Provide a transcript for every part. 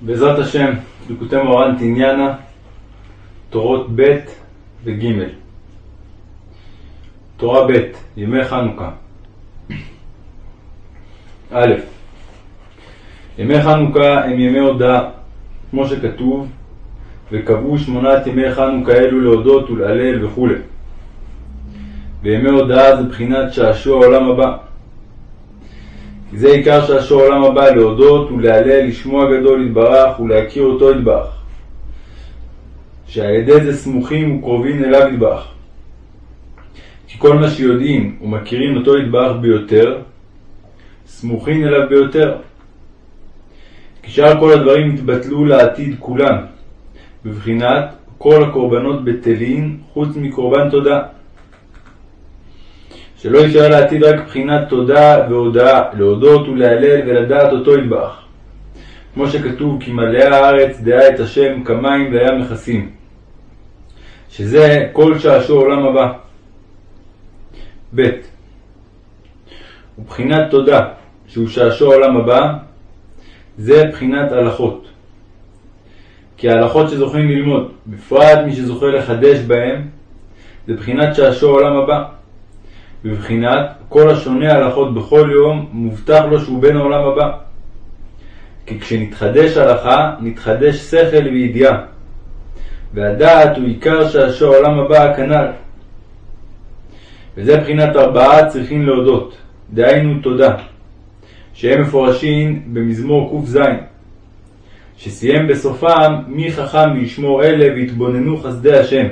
בעזרת השם, ליקוטי מורן תניאנה, תורות ב' וג'. תורה ב', ימי חנוכה. א. ימי חנוכה הם ימי הודאה, כמו שכתוב, וקבעו שמונת ימי חנוכה אלו להודות ולהלל וכו'. וימי הודאה זה בחינת שעשוע העולם הבא. זה עיקר שעשוע העולם הבא, להודות ולהלל, לשמוע גדול יתברך ולהכיר אותו יתברך. שעל ידי זה סמוכים וקרובים אליו יתברך. כי כל מה שיודעים ומכירים אותו יתברך ביותר, סמוכים אליו ביותר. כי שאר כל הדברים יתבטלו לעתיד כולם, בבחינת כל הקורבנות בטלין חוץ מקורבן תודה. שלא יישאר לעתיד רק בחינת תודה והודאה, להודות ולהלל ולדעת אותו יתברך. כמו שכתוב, כי מלאה הארץ דעה את השם כמים והיה מכסים. שזה כל שעשוע עולם הבא. ב. ובחינת תודה, שהוא שעשוע עולם הבא, זה בחינת הלכות. כי ההלכות שזוכים ללמוד, בפרט מי שזוכה לחדש בהם, זה בחינת שעשוע עולם הבא. בבחינת כל השונה הלכות בכל יום, מובטח לו שהוא בן העולם הבא. כי כשנתחדש הלכה, נתחדש שכל וידיעה. והדעת הוא עיקר שעשוע העולם הבא הכנ"ל. וזה בחינת ארבעה צריכים להודות, דהיינו תודה, שהם מפורשים במזמור ק"ז, שסיים בסופם מי חכם וישמור אלה ויתבוננו חסדי השם.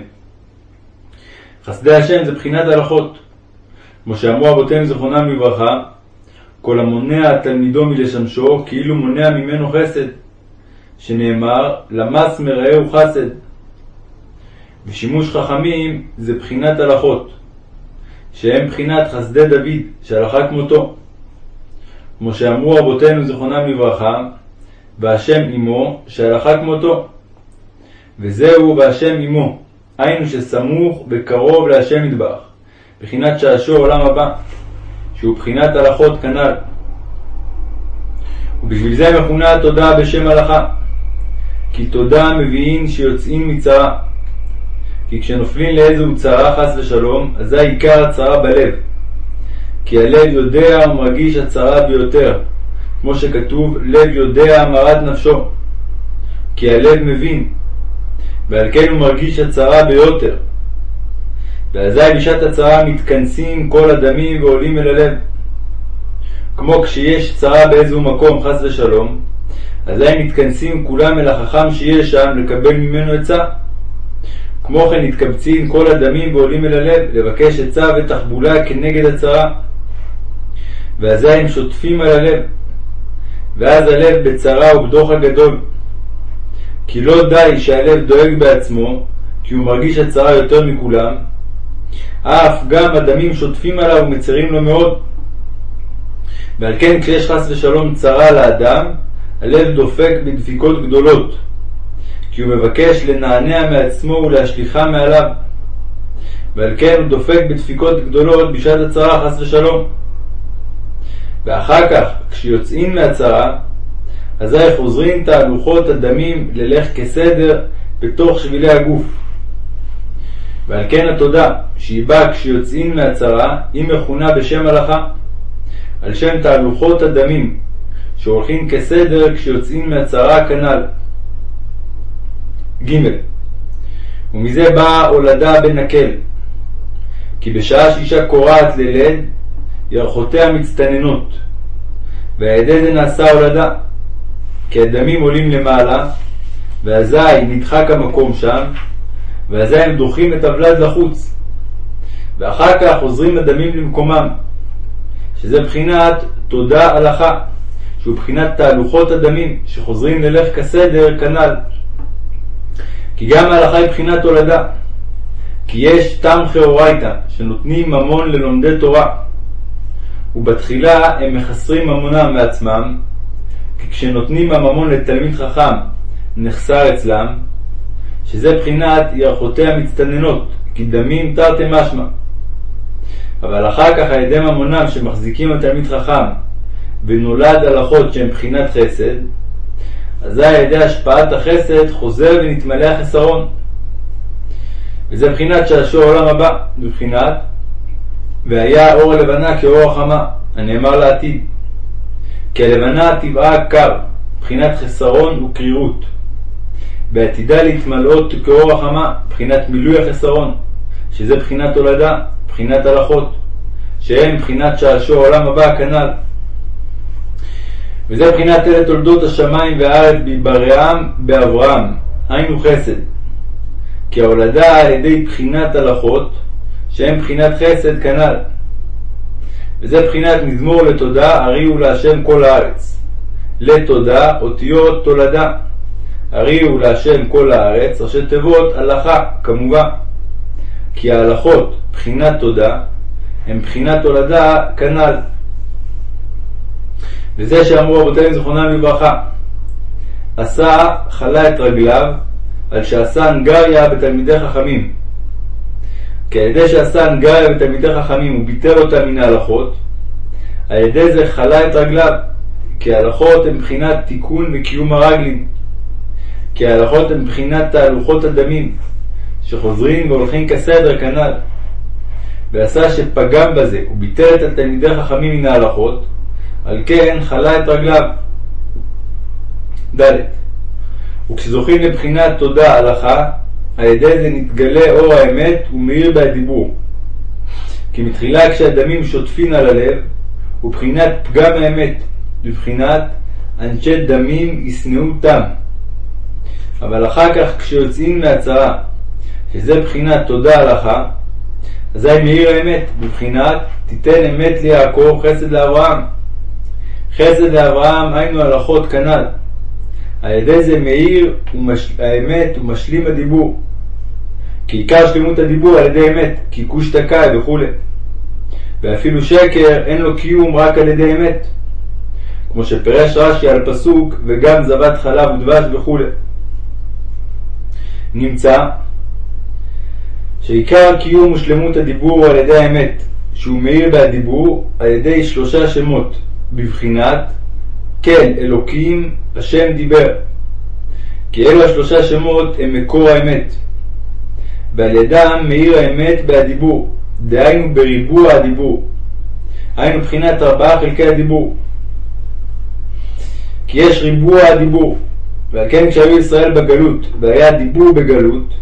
חסדי השם זה בחינת הלכות. כמו שאמרו אבותינו זכרונם לברכה, כל המונע תלמידו מלשמשו, כאילו מונע ממנו חסד, שנאמר, למס מרעהו חסד. ושימוש חכמים זה בחינת הלכות, שהם בחינת חסדי דוד, שהלכה כמותו. כמו שאמרו אבותינו זכרונם לברכה, והשם עמו, שהלכה כמותו. וזהו והשם עמו, היינו שסמוך וקרוב להשם יתברך. בחינת שעשוע עולם הבא, שהוא בחינת הלכות כנ"ל. ובשביל זה מכונה התודעה בשם הלכה, כי תודה מביאים שיוצאים מצרה. כי כשנופלים לאיזו צרה חס ושלום, אזי עיקר הצרה בלב. כי הלב יודע ומרגיש הצרה ביותר, כמו שכתוב, לב יודע המרת נפשו. כי הלב מבין, ועל כן הוא מרגיש הצרה ביותר. ואזי בשעת הצרה מתכנסים כל הדמים ועולים אל הלב. כמו כשיש צרה באיזשהו מקום, חס ושלום, אזי מתכנסים כולם אל החכם שיש שם לקבל ממנו עצה. כמו כן מתקבצים כל הדמים ועולים אל הלב לבקש עצה ותחבולה כנגד הצרה. ואזי הם שוטפים על הלב, ואז הלב בצרה ובדוחק גדול. כי לא די שהלב דואג בעצמו, כי הוא מרגיש הצרה יותר מכולם, אף גם הדמים שוטפים עליו ומצרים לו מאוד. ועל כן כשיש חס ושלום צרה לאדם, הלב דופק בדפיקות גדולות, כי הוא מבקש לנענע מעצמו ולהשליכה מעליו. ועל כן הוא דופק בדפיקות גדולות בשעת הצרה חס ושלום. ואחר כך, כשיוצאים מהצרה, אזי חוזרים תהלוכות הדמים ללך כסדר בתוך שבילי הגוף. ועל כן התודה, שהיא באה כשיוצאים מהצרה, היא מכונה בשם הלכה, על שם תהלוכות הדמים, שהולכים כסדר כשיוצאים מהצרה כנ"ל. ג. ומזה באה הולדה בנקל, כי בשעה שאישה קורעת ללד, ירחותיה מצטננות, ועל ידי זה נעשה הולדה, כי הדמים עולים למעלה, ואזי נדחק המקום שם, ואזי הם דוחים את הוולד לחוץ, ואחר כך חוזרים הדמים למקומם, שזה בחינת תודה הלכה, שהוא בחינת תהלוכות הדמים, שחוזרים ללך כסדר כנ"ל. כי גם ההלכה היא בחינת הולדה, כי יש תם חאורייתא, שנותנים ממון ללומדי תורה, ובתחילה הם מחסרים ממונם מעצמם, כי כשנותנים הממון לתלמיד חכם נחסר אצלם, שזה בחינת ירחותיה מצטננות, כי דמים תרתי משמע. אבל אחר כך על ידי ממונם שמחזיקים על תלמיד חכם, ונולד הלכות שהן בחינת חסד, אזי על ידי השפעת החסד חוזר ונתמלא החסרון. וזה בחינת שעשוע עולם הבא, בבחינת והיה אור הלבנה כאור החמה, הנאמר לעתיד. כי הלבנה טבעה קר, בחינת חסרון וקרירות. ועתידה להתמלאות כאור החמה, בחינת מילוי החסרון, שזה בחינת הולדה, בחינת הלכות, שהם בחינת שעשוע עולם הבא כנ"ל. וזה בחינת אלה תולדות השמיים והארץ בהיברעם באברהם, היינו חסד. כי ההולדה על ידי בחינת הלכות, שהם בחינת חסד כנ"ל. וזה בחינת מזמור לתודה, הריעו להשם כל הארץ. לתודה, אותיות תולדה. הריעו להשם כל הארץ, ראשי תיבות הלכה, כמובן. כי ההלכות, בחינת תודה, הם בחינת הולדה כנ"ל. וזה שאמרו רבותינו זכרונם לברכה, עשה חלה את רגליו על שעשה הנגריה בתלמידי חכמים. כי על ידי שעשה הנגריה בתלמידי חכמים וביטל אותה מן ההלכות, על ידי זה חלה את רגליו, כי ההלכות הן בחינת תיקון וקיום הרגלים. כי ההלכות הן בחינת תהלוכות הדמים, שחוזרים והולכים כסדר כנ"ל. ועשה שפגם בזה וביטל את התלמידי חכמים מן ההלכות, על כן חלה את רגליו. ד. וכשזוכים לבחינת תודה הלכה, על ידי זה נתגלה אור האמת ומאיר בהדיבור. כי מתחילה כשהדמים שוטפין על הלב, ובחינת פגם האמת, בבחינת אנשי דמים ישנאו תם. אבל אחר כך כשיוצאים מהצרה, שזה בחינת תודה הלכה, אזי מאיר האמת, בבחינת תיתן אמת ליעקב חסד לאברהם. חסד לאברהם היינו הלכות כנ"ל. על ידי זה מאיר ומש... האמת ומשלים הדיבור. כי עיקר שלמות הדיבור על ידי אמת, כי כוש תקאי וכו'. ואפילו שקר אין לו קיום רק על ידי אמת. כמו שפירש רש"י על פסוק וגם זבת חלב ודבש וכו'. נמצא שעיקר קיום ושלמות הדיבור הוא על ידי האמת, שהוא מאיר בהדיבור על ידי שלושה שמות, בבחינת כן אלוקים השם דיבר. כי אלו השלושה שמות הם מקור האמת. ועל ידם מאיר האמת בהדיבור, דהיינו בריבוע הדיבור. היינו מבחינת ארבעה חלקי הדיבור. כי יש ריבוע הדיבור, ועל כן כשהיו ישראל בגלות, והיה דיבור בגלות,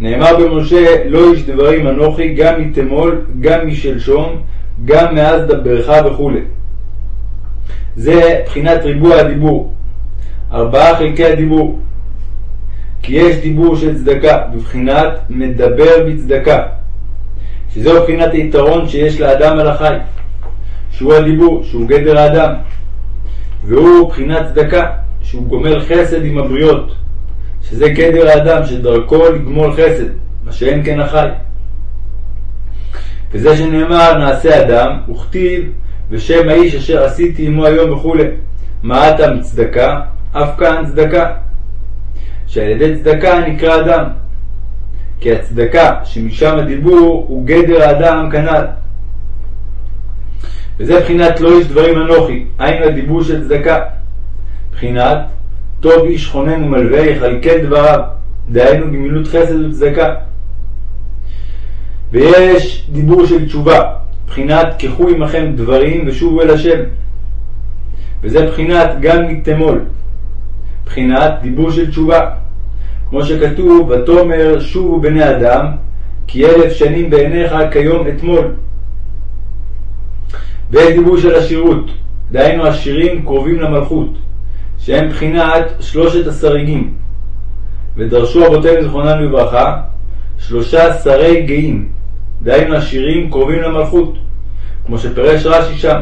נאמר במשה לא איש דברים אנוכי גם מתמול, גם משלשום, גם מאז דברך וכו'. זה בחינת ריבוע הדיבור. ארבעה חלקי הדיבור. כי יש דיבור של צדקה, בבחינת מדבר בצדקה. שזהו בחינת היתרון שיש לאדם על החי. שהוא הדיבור, שהוא גדר האדם. והוא בחינת צדקה, שהוא גומל חסד עם הבריות. שזה גדר האדם שדרכו לגמול חסד, מה שאין כן החי. וזה שנאמר נעשה אדם, וכתיב ושם האיש אשר עשיתי עמו היום וכולי. מה אטם צדקה? אף כאן צדקה. שעל ידי צדקה נקרא אדם. כי הצדקה שמשם הדיבור הוא גדר האדם כנ"ל. וזה בחינת לא איש דברים אנוכי, היינו הדיבור של צדקה. בחינת טוב איש חונן ומלווה יכלכל דבריו, דהיינו גמילות חסד וצדקה. ויש דיבור של תשובה, בחינת קחו עמכם דברים ושובו אל השם. וזה בחינת גם מתמול, בחינת דיבור של תשובה. כמו שכתוב, ותאמר שובו בני אדם, כי אלף שנים בעיניך כיום אתמול. ויש דיבור של עשירות, דהיינו עשירים קרובים למלכות, שהם בחינת שלושת הסריגים. ודרשו אבותינו זכרונם לברכה, שלושה שרי גאים, דהיינו עשירים קרובים למלכות, כמו שפירש רש"י שם,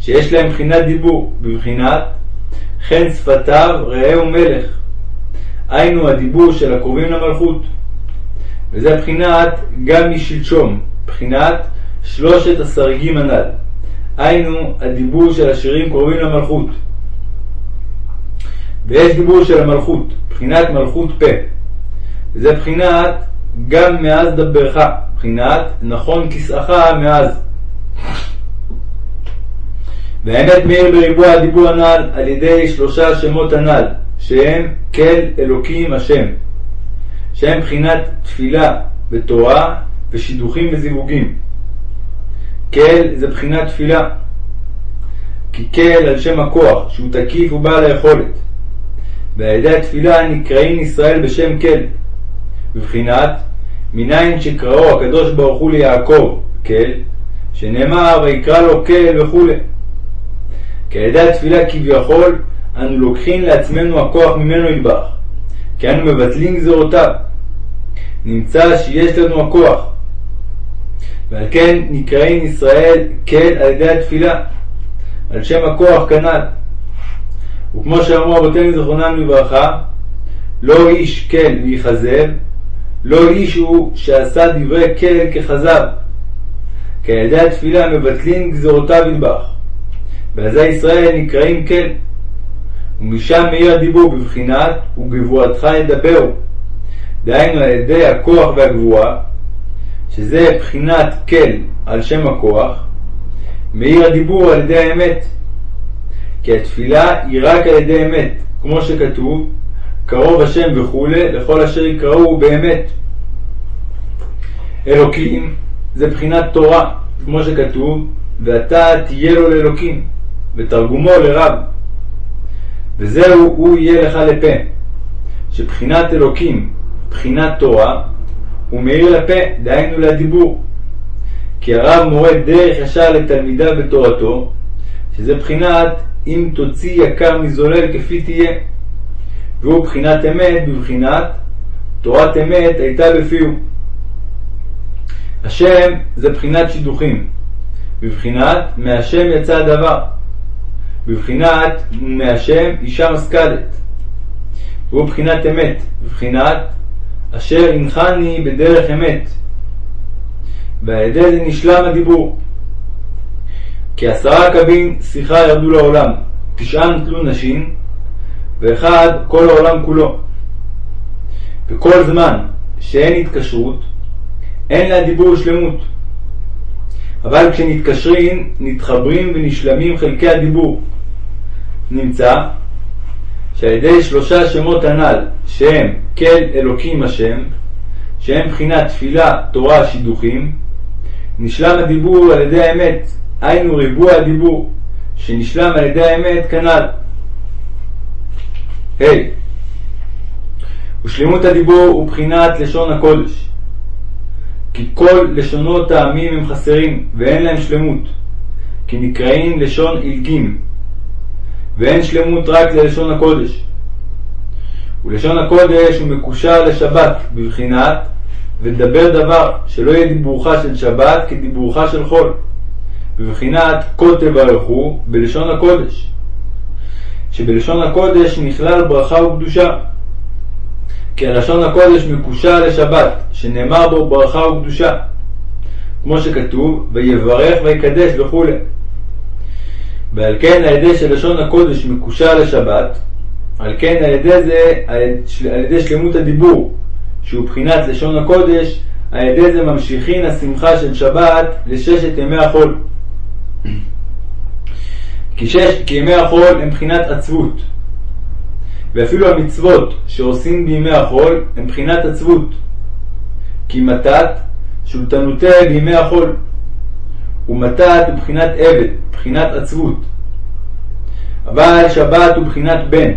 שיש להם בחינת דיבור, בבחינת חן שפתיו רעהו מלך, היינו הדיבור של הקרובים למלכות, וזה בחינת גם משלשום, בחינת שלושת הסריגים הנ"ל, היינו הדיבור של השירים קרובים למלכות. ויש דיבור של המלכות, בחינת מלכות פה, וזה בחינת גם מאז דברך, בחינת נכון כסאך מאז. והאמת מאיר בריבוע הדיבור הנ"ל על ידי שלושה שמות הנ"ל, שהם כל אלוקים השם, שהם בחינת תפילה ותורה ושידוכים וזיווגים. כל זה בחינת תפילה, כי כל על שם הכוח, שהוא תקיף ובעל היכולת. ועל ידי התפילה נקראים ישראל בשם כל, בבחינת מניין שקראו הקדוש ברוך הוא ליעקב כל, שנאמר ויקרא לו כל וכו'. כי על ידי התפילה כביכול אנו לוקחים לעצמנו הכוח ממנו ידבח, כי אנו מבטלים גזרותיו. נמצא שיש לנו הכוח, ועל כן נקראים ישראל כל על ידי התפילה, על שם הכוח כנ"ל. וכמו שאמרו אבותינו זכרונם לברכה, לא איש כל ויכזב, לא איש הוא שעשה דברי כל ככזב. כי על ידי התפילה מבטלים גזרותיו ידבח. ואזי ישראל נקראים כל. ומשם מאיר הדיבור בבחינת וגבורתך ידברו. דהיינו על ידי הכוח והגבורה, שזה בחינת כל על שם הכוח, מאיר הדיבור על ידי האמת. כי התפילה היא רק על ידי אמת, כמו שכתוב, קרוב השם וכולי, לכל אשר יקראו באמת. אלוקים זה בחינת תורה, כמו שכתוב, ואתה תהיה לו לאלוקים, ותרגומו לרב. וזהו, הוא יהיה לך לפה. שבחינת אלוקים, בחינת תורה, הוא מאיר לפה, דהיינו לדיבור. כי הרב מורה דרך ישר לתלמידיו בתורתו, שזה בחינת אם תוציא יקר מזולל כפי תהיה. והוא בחינת אמת בבחינת תורת אמת הייתה בפיהו. השם זה בחינת שידוכים, בבחינת מהשם יצא הדבר, בבחינת מהשם אישה משכלת, והוא בחינת אמת, בבחינת אשר הנחני בדרך אמת, ועל ידי זה נשלם הדיבור. כי עשרה קבין שיחה ירדו לעולם, תשעה נטלו נשים, ואחד כל העולם כולו. וכל זמן שאין התקשרות, אין לה דיבור שלמות. אבל כשנתקשרים, נתחברים ונשלמים חלקי הדיבור. נמצא שעל ידי שלושה שמות הנ"ל, שהם כל אלוקים השם, שהם בחינת תפילה, תורה, שידוכים, נשלם הדיבור על ידי האמת, היינו ריבוע הדיבור, שנשלם על ידי האמת כנ"ל. ה. Hey. ושלמות הדיבור הוא בחינת לשון הקודש. כי כל לשונות העמים הם חסרים, ואין להם שלמות, כי נקראים לשון עילגים, ואין שלמות רק ללשון הקודש. ולשון הקודש הוא מקושר לשבת, בבחינת ולדבר דבר, שלא יהיה דיבורך של שבת כדיבורך של חול, בבחינת כה תברכו בלשון הקודש, שבלשון הקודש נכלל ברכה וקדושה. כי הלשון הקודש מקושר לשבת, שנאמר בו ברכה וקדושה, כמו שכתוב, ויברך ויקדש וכו'. ועל כן על ידי שלשון הקודש מקושר לשבת, על כן על ידי זה, על ידי שלמות הדיבור, שהוא בחינת לשון הקודש, על ידי זה ממשיכין השמחה של שבת לששת ימי החול. כי, שש, כי ימי החול הם בחינת עצבות, ואפילו המצוות שעושים בימי החול הם בחינת עצבות. כי מתת שולטנותי בימי החול, ומתת הוא בחינת עבד, בחינת עצבות. אבל שבת הוא בחינת בן.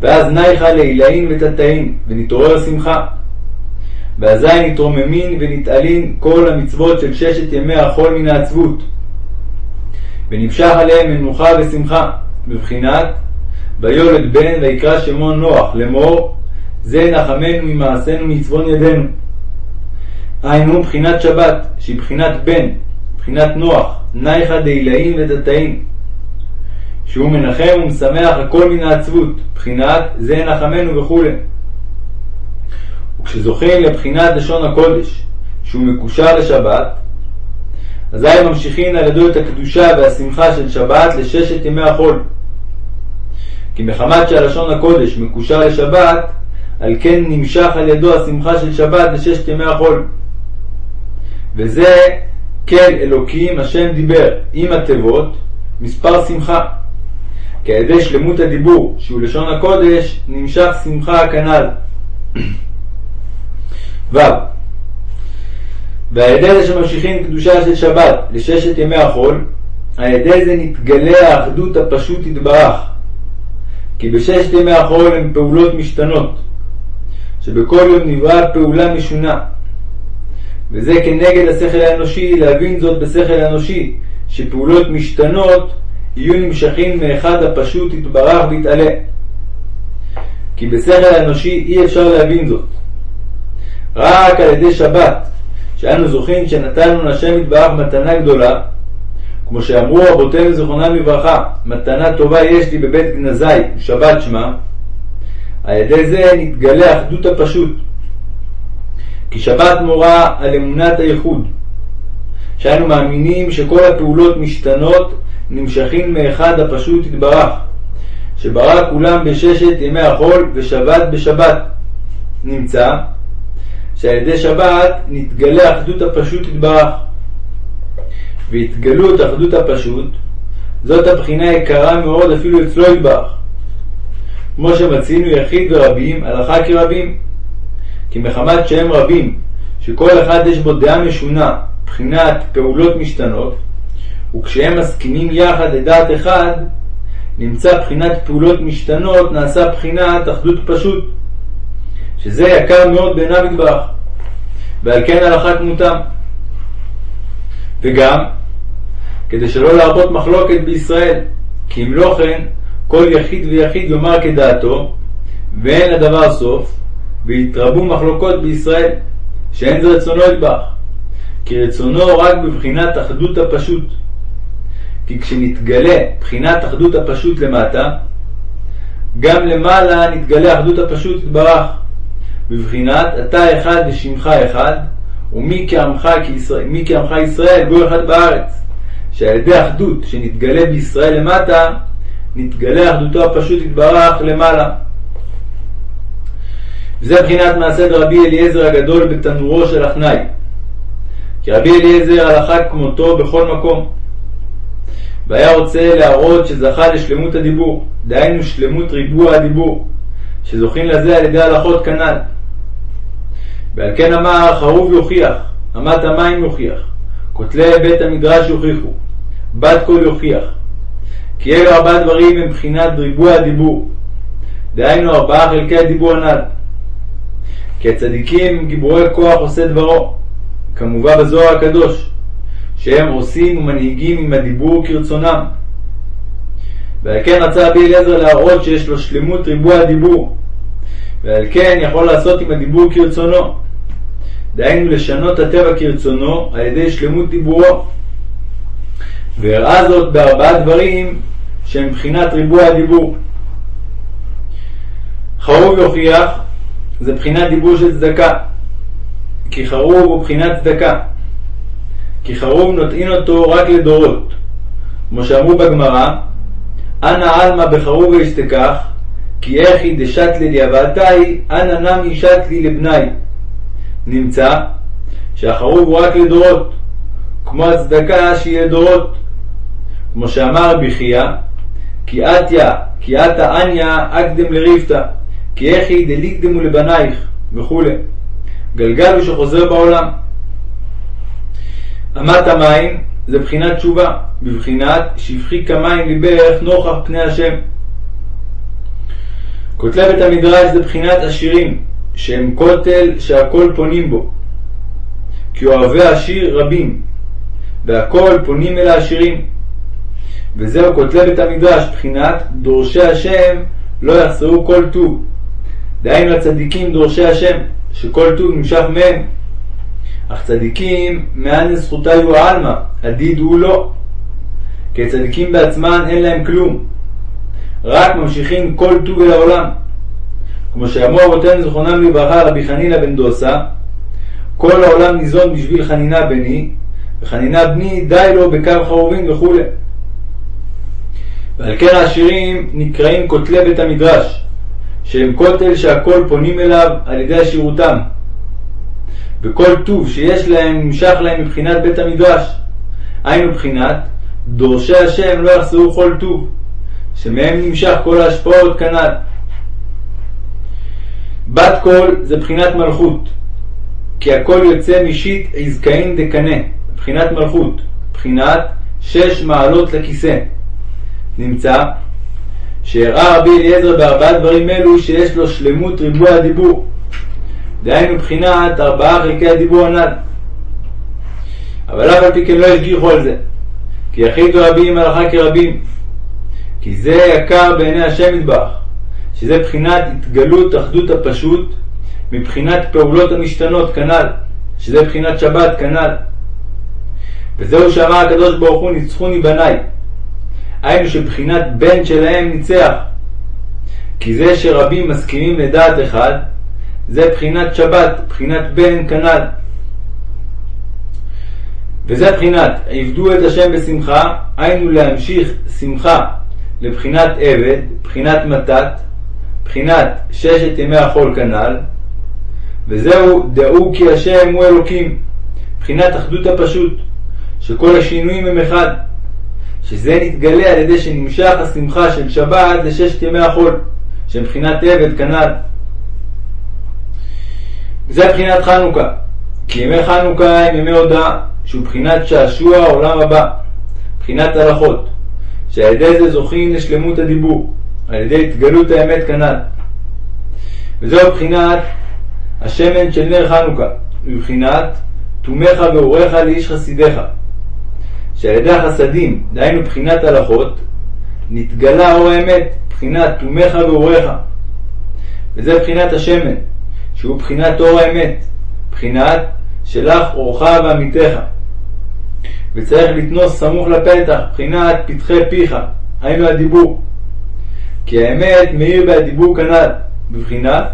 ואז נייחה לעילאין ותתאין, ונתעורר שמחה. ואזי נתרוממין ונתעלין כל המצוות של ששת ימי החול מן העצבות. ונמשך עליהם מנוחה ושמחה, בבחינת ויולד בן ויקרא שמו נוח לאמור זה נחמנו ממעשינו מצבון ידינו. היינו בחינת שבת שהיא בחינת בן, בחינת נוח, נייחא דעילאים ודתאים שהוא מנחם ומשמח הכל מן העצבות, בחינת זה נחמנו וכו'. וכשזוכים לבחינת לשון הקודש, שהוא מקושר לשבת, אזי ממשיכין על ידו את הקדושה והשמחה של שבת לששת ימי החול. כי מחמת שהלשון הקודש מקושר לשבת, על כן נמשך על ידו השמחה של שבת לששת ימי החול. וזה כן אלוקים השם דיבר עם התיבות, מספר שמחה. כי על ידי שלמות הדיבור, שהוא לשון הקודש, נמשך שמחה הכנ"ל. ו. ועל ידי זה שממשיכים קדושה של שבת לששת ימי החול, על ידי זה נתגלה האחדות הפשוט יתברך. כי בששת ימי החול הם פעולות משתנות, שבכל יום נברא פעולה משונה. וזה כנגד השכל האנושי, להבין זאת בשכל האנושי, שפעולות משתנות יהיו נמשכים מאחד הפשוט יתברך ויתעלה. כי בשכל האנושי אי אפשר להבין זאת. רק על ידי שבת, שאנו זוכים שנתנו להשם יתברך מתנה גדולה, כמו שאמרו רבותינו זיכרונם לברכה, מתנה טובה יש לי בבית גנזי, שבת שמה, על ידי זה נתגלה אחדות הפשוט. כי שבת מורה על אמונת הייחוד, שאנו מאמינים שכל הפעולות משתנות, נמשכים מאחד הפשוט יתברך, שברא כולם בששת ימי החול ושבת בשבת. נמצא שעל ידי שבת נתגלה אחדות הפשוט יתברך. והתגלות אחדות הפשוט, זאת הבחינה יקרה מאוד אפילו אצלו יתברך. כמו שמצינו יחיד ורבים, הלכה כרבים. כי מחמת שהם רבים, שכל אחד יש בו דעה משונה, בחינת פעולות משתנות, וכשהם מסכימים יחד לדעת אחד, נמצא בחינת פעולות משתנות, נעשה בחינת אחדות פשוט, שזה יקר מאוד בעיניו יתברך, ועל כן הלכה כמותם. וגם, כדי שלא להרבות מחלוקת בישראל, כי אם לא כן, כל יחיד ויחיד יאמר כדעתו, ואין לדבר סוף, ויתרבו מחלוקות בישראל, שאין זה רצונו יתברך, כי רצונו רק בבחינת אחדות הפשוט. כי כשנתגלה בחינת אחדות הפשוט למטה, גם למעלה נתגלה אחדות הפשוט יתברך, בבחינת אתה אחד ושמך אחד, ומי כעמך, כישראל, מי כעמך ישראל גוי אחד בארץ, שעל ידי אחדות שנתגלה בישראל למטה, נתגלה אחדותו הפשוט יתברך למעלה. וזה בחינת מעשה דרבי אליעזר הגדול בתנורו של אחנאי. כי רבי אליעזר הלכה כמותו בכל מקום. והיה רוצה להראות שזכה לשלמות הדיבור, דהיינו שלמות ריבוע הדיבור, שזוכים לזה על ידי הלכות כנ"ל. ועל כן אמר חרוב יוכיח, אמת המים יוכיח, כותלי בית המדרש יוכיחו, בת קול יוכיח. כי אלו ארבעה דברים הם בחינת ריבוע הדיבור, דהיינו ארבעה חלקי הדיבור הנ"ל. כי הצדיקים גיבורי כוח עושה דברו, כמובא בזוהר הקדוש, שהם עושים ומנהיגים עם הדיבור כרצונם. ועל כן רצה רבי אליעזר להראות שיש לו שלמות ריבוע הדיבור, ועל כן יכול לעשות עם הדיבור כרצונו. דהיינו לשנות הטבע כרצונו על ידי שלמות דיבורו. והראה זאת בארבעה דברים שהם מבחינת ריבוע הדיבור. חרוב יוכיח זה בחינת דיבור של צדקה. כי חרוב הוא בחינת צדקה. כי חרוב נוטעין אותו רק לדורות. כמו שאמרו בגמרא, אנא עלמא בחרוב ואשתכח, כי איכי דשתלי לי אבעתי, אנא נמי שתלי לבניי. נמצא שהחרוב הוא רק לדורות, כמו הצדקה שהיא לדורות. כמו שאמר רבי חייא, כי אתיה, כי אתא אניא אקדם לריבתא. כי איכי דליקדמו לבנייך וכו'. גלגל הוא שחוזר בעולם. אמת המים זה בחינת תשובה, בבחינת שפכי כמים ליבך נוכח פני השם. כותלי בית המדרש זה בחינת עשירים, שהם כותל שהכל פונים בו. כי אוהבי עשיר רבים, והכל פונים אל העשירים. וזהו כותלי בית המדרש, בחינת דורשי השם לא יחסרו כל טוב. דהיינו הצדיקים דורשי השם, שכל טוב נמשך מהם. אך צדיקים, מאן זכותיו עלמא, הדיד הוא לא. כי הצדיקים בעצמם אין להם כלום. רק ממשיכים כל טוב אל העולם. כמו שאמרו אבותינו זכרונם לברכה רבי חנינא בן דוסה, כל העולם ניזון בשביל חנינה בני, וחנינה בני די לו בקו חרובין וכו'. ועל כן העשירים נקראים כותלי בית המדרש, שהם כותל שהכל פונים אליו על ידי עשירותם. וכל טוב שיש להם נמשך להם מבחינת בית המדרש. היינו בחינת דורשי השם לא יחסרו כל טוב, שמהם נמשך כל ההשפעות כנ"ל. בת קול זה בחינת מלכות, כי הכל יוצא משיט עזקאין דקנה, בחינת מלכות, בחינת שש מעלות לכיסא. נמצא שהראה רבי אליעזר בארבעה דברים אלו שיש לו שלמות ריבוע הדיבור, דהיינו בחינת ארבעה חלקי הדיבור הנ"ל. אבל אף על פי כן לא השגיחו על זה, כי יחידו רבים הלכה כרבים, כי זה יקר בעיני השם יתברך, שזה בחינת התגלות אחדות הפשוט, מבחינת פעולות המשתנות כנ"ל, שזה בחינת שבת כנ"ל. וזהו שאמר הקדוש ברוך הוא ניצחוני בניי, היינו שבחינת בן שלהם ניצח. כי זה שרבים מסכימים לדעת אחד, זה בחינת שבת, בחינת בן כנ"ל. וזה בחינת עבדו את השם בשמחה, היינו להמשיך שמחה לבחינת עבד, בחינת מתת, בחינת ששת ימי החול כנ"ל, וזהו דעו כי השם הוא אלוקים, בחינת אחדות הפשוט, שכל השינויים הם אחד, שזה נתגלה על ידי שנמשך השמחה של שבת לששת ימי החול, שהם בחינת עבד כנ"ל. זה בחינת חנוכה, כי ימי חנוכה הם ימי הודעה, שהוא בחינת שעשוע העולם הבא, בחינת הלכות, שעל ידי זה זוכים לשלמות הדיבור, על ידי התגלות האמת כנ"ל. וזהו בחינת השמן של נר חנוכה, מבחינת תומך ואורך לאיש חסידיך, שעל ידי החסדים, דהיינו בחינת הלכות, נתגלה אור האמת, בחינת תומך ואורך. וזה בחינת השמן, שהוא בחינת אור האמת, בחינת שלך אורך ועמיתך. וצריך לתנוס סמוך לפתח, בחינת פתחי פיך, היינו הדיבור. כי האמת מאיר בהדיבור כנ"ל, בבחינת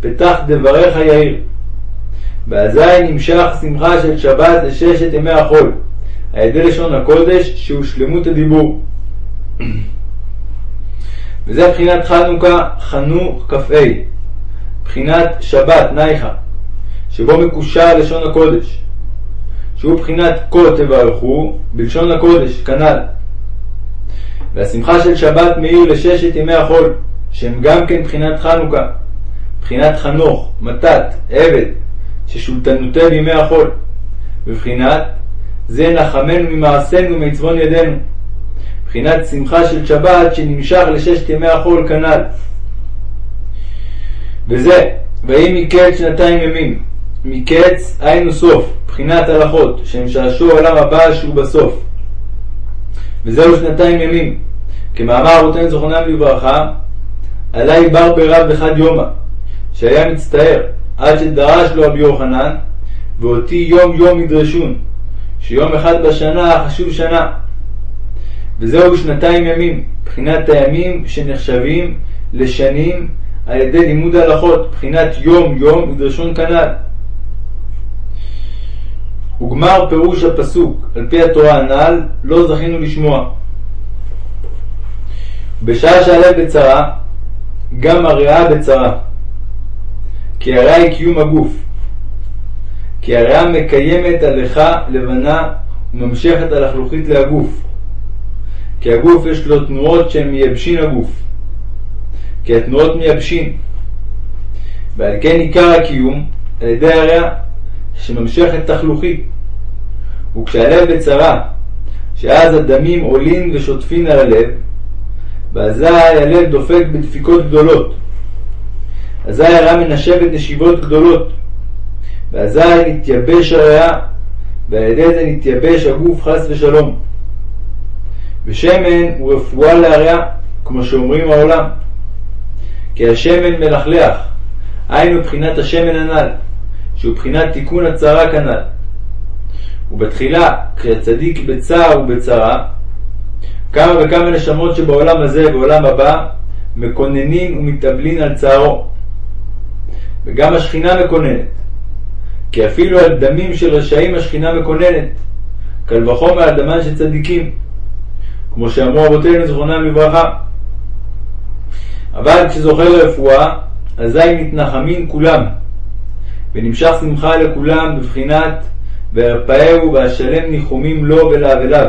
פתח דבריך יאיר. ואזי נמשך שמחה של שבת לששת ימי החול, על ידי לשון הקודש שהוא שלמות הדיבור. וזה בחינת חנוכה חנוך כ"ה, בחינת שבת נייחה, שבו מקושר לשון הקודש, שהוא בחינת כה תברכו בלשון הקודש, כנ"ל. והשמחה של שבת מאיר לששת ימי החול, שהם גם כן בחינת חנוכה, בחינת חנוך, מתת, עבד, ששולטנותי בימי החול, בבחינת זה נחמנו ממעשינו ומצבון ידינו, בחינת שמחה של שבת שנמשך לששת ימי החול כנ"ל. וזה, ויהי מקץ שנתיים ימים, מקץ היינו סוף, בחינת הלכות, שהם שעשוע העולם הבא שהוא בסוף. וזהו שנתיים ימים, כמאמר אבותינו זכרונם לברכה, עלי בר ברב אחד יומא, שהיה מצטער, עד שדרש לו רבי יוחנן, ואותי יום יום ידרשון, שיום אחד בשנה חשוב שנה. וזהו שנתיים ימים, בחינת הימים שנחשבים לשנים על ידי לימוד ההלכות, בחינת יום יום ידרשון כנ"ל. וגמר פירוש הפסוק על פי התורה הנ"ל לא זכינו לשמוע. בשעה שהלב בצרה, גם הריאה בצרה. כי הריאה היא קיום הגוף. כי הריאה מקיימת הליחה לבנה וממשכת הלחלוחית להגוף. כי הגוף יש לו תנועות שהן מייבשין הגוף. כי התנועות מייבשין. ועל כן עיקר הקיום על ידי הריאה שממשכת לחלוחית. וכשהלב בצרה, שאז הדמים עולין ושוטפין על הלב, ואזי הלב דופק בדפיקות גדולות. אזי הרע מנשבת נשיבות גדולות. ואזי נתייבש הריאה, ועל ידי זה נתייבש הגוף חס ושלום. ושמן הוא רפואה להריאה, כמו שאומרים העולם. כי השמן מלכלח, היינו בחינת השמן הנ"ל, שהוא בחינת תיקון הצרה כנ"ל. ובתחילה, כשהצדיק בצער ובצרה, כמה וכמה נשמות שבעולם הזה ובעולם הבא מקוננים ומתאבלין על צערו. וגם השכינה מקוננת. כי אפילו על דמים של רשעים השכינה מקוננת, קל וחומר על דמן של צדיקים, כמו שאמרו אבותינו זכרונם לברכה. אבל כשזוכה לרפואה, אזי מתנחמים כולם, ונמשך שמחה לכולם בבחינת וירפאהו ואשלם ניחומים לו ולאבליו.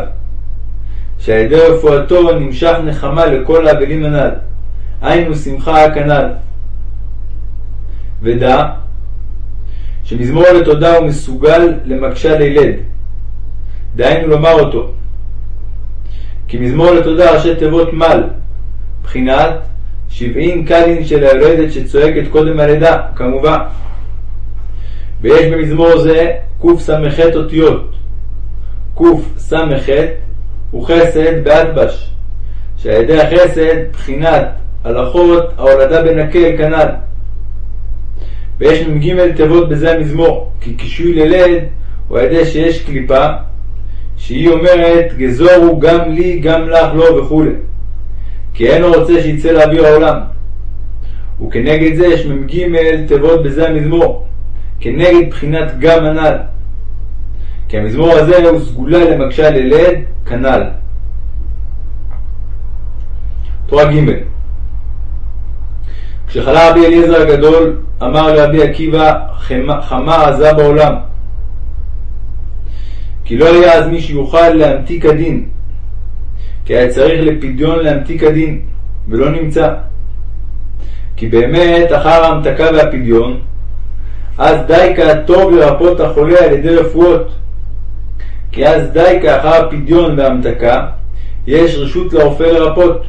שעל ידי רפואתו נמשך נחמה לכל האבלים הנ"ל, היינו שמחה כנ"ל. ודע שמזמור לתודה הוא מסוגל למקשה לילד, דהיינו לומר אותו. כי מזמור לתודה ראשי תיבות מל, בחינת שבעין קלין של היולדת שצועקת קודם הלידה, כמובן. ויש במזמור זה קס"ח אותיות. קס"ח הוא חסד באדבש, שעל ידי החסד בחינת הלכות ההולדה בנקל כנ"ל. ויש מ"ג תיבות בזה המזמור, כי קישוי ללד הוא על ידי שיש קליפה שהיא אומרת גזורו גם לי גם לך לא וכולי כי אינו רוצה שיצא לאוויר העולם. וכנגד זה יש מ"ג תיבות בזה המזמור כנגד בחינת גם הנ"ל כי המזמור הזה הוא סגולה למקשה ללד כנ"ל תורה ג' כשחלה רבי אליעזר הגדול אמר לרבי עקיבא חמה עזה בעולם כי לא היה אז מי שיוכל להמתיק הדין, כי היה צריך לפדיון להמתיק הדין, ולא נמצא. כי באמת אחר ההמתקה והפדיון, אז דייקה טוב לרפות החולה על ידי רפואות. כי אז דייקה אחר הפדיון וההמתקה, יש רשות לרופא לרפות.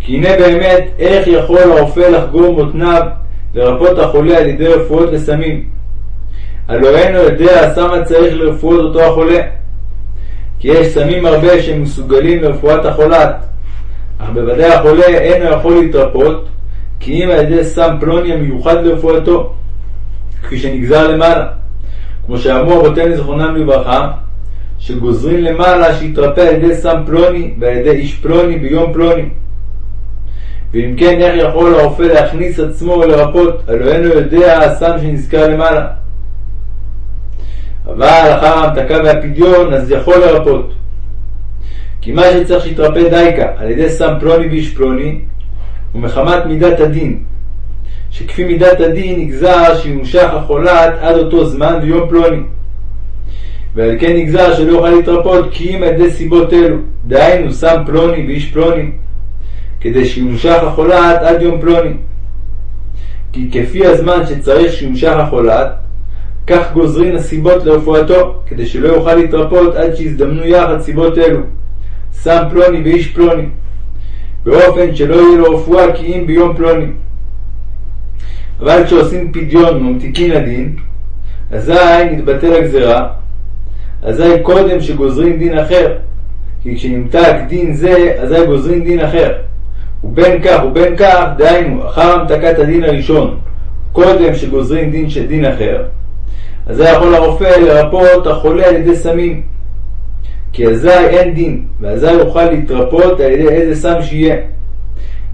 כי הנה באמת, איך יכול הרופא לחגור מותניו לרפות החולה על ידי רפואות וסמים? הלא אינו יודע סמה צריך לרפואות אותו החולה. כי יש סמים הרבה שהם מסוגלים לרפואת החולת, אך בוודאי החולה אינו יכול להתרפות, כי אם על ידי סם פלוני המיוחד לרפואתו, כפי שנגזר למעלה. כמו שאמרו אבותינו זכרונם לברכה, שגוזרים למעלה שיתרפא על ידי סם פלוני ועל ידי איש פלוני ביום פלוני. ואם כן, איך יכול הרופא להכניס עצמו לרפות, הלא אינו יודע הסם שנזכר למעלה. אבל אחר ההמתקה והפדיון, אז יכול לרפות. כי מה שצריך שיתרפא דייקה על ידי סם פלוני ואיש פלוני, הוא מחמת מידת הדין, שכפי מידת הדין נגזר שיומשך החולת עד אותו זמן ויום פלוני. ועל כן נגזר שלא יוכל להתרפות כי אם על ידי סיבות אלו, דהיינו סם פלוני ואיש פלוני, כדי שיומשך החולת עד יום פלוני. כי כפי הזמן שצריך שיומשך החולת, כך גוזרין הסיבות לרפואתו, כדי שלא יוכל להתרפות עד שיזדמנו יחד סיבות אלו, סם פלוני ואיש פלוני, באופן שלא יהיה לו רפואה כי אם ביום פלוני. אבל כשעושים פדיון וממתיקין לדין, אזי נתבטל הגזרה, אזי קודם שגוזרים דין אחר, כי כשנמתק דין זה, אזי גוזרים דין אחר. ובין כך ובין כך, דהיינו, אחר המתקת הדין הראשון, קודם שגוזרים דין של דין אחר, אז זה יכול הרופא לרפות החולה על ידי סמים. כי אזי אין דין, ואזי יוכל להתרפות על ידי איזה סם שיהיה.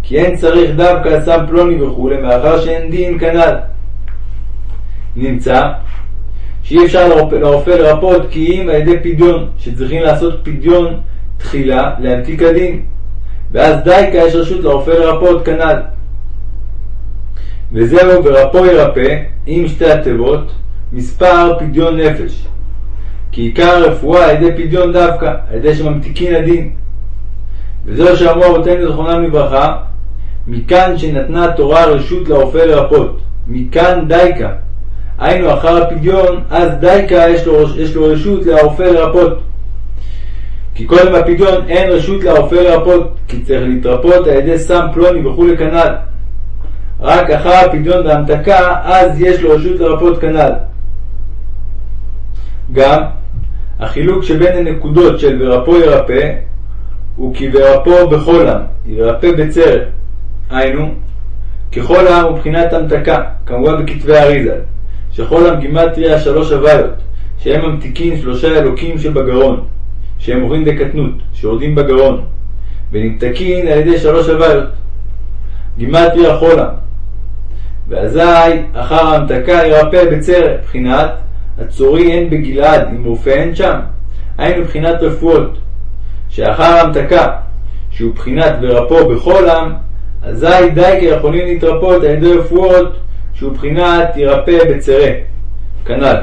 כי אין צריך דווקא סם פלוני וכולי, מאחר שאין דין כנ"ל. נמצא שאי אפשר לרופא, לרופא לרפות כי אם על ידי פדיון, שצריכים לעשות פדיון תחילה להמתיק הדין. ואז דייקה יש רשות לרופא לרפות כנ"ל. וזהו ורפו ירפא עם שתי התיבות מספר פדיון נפש. כי עיקר הרפואה על ידי פדיון דווקא, על ידי שממתיקין הדין. וזהו שאמרו אבותינו זכרונם לברכה, מכאן שנתנה התורה רשות לרופא לרפות, מכאן דייקה. היינו אחר הפדיון, אז דייקה יש לו, יש לו רשות לרופא לרפות. כי קודם הפדיון אין רשות לרופא לרפות, כי צריך להתרפות על ידי סם פלוני וכולי כנ"ל. רק אחר הפדיון והמתקה, אז יש לו רשות לרפות כנ"ל. גם החילוק שבין הנקודות של ורפו ירפא הוא כי ורפו בחולם, ירפא בצרף. היינו, ככל העם הוא בחינת המתקה, כמובן בכתבי האריזה, שחולם גימטריה שלוש הוויות, שהם ממתיקים שלושה אלוקים שבגרון, שהם עוברים דקטנות, שיורדים בגרון, ונמתקין על ידי שלוש הוויות. גימטריה חולם. ואזי אחר ההמתקה ירפא בצרף, בחינת הצורי אין בגלעד, אם רופא אין שם. היינו בחינת רפואות, שאחר המתקה, שהוא בחינת ורפו בכל עם, אזי די כי יכולים להתרפות על ידי רפואות, שהוא בחינת ירפא בצרה. כנ"ל.